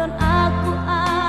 don aku aku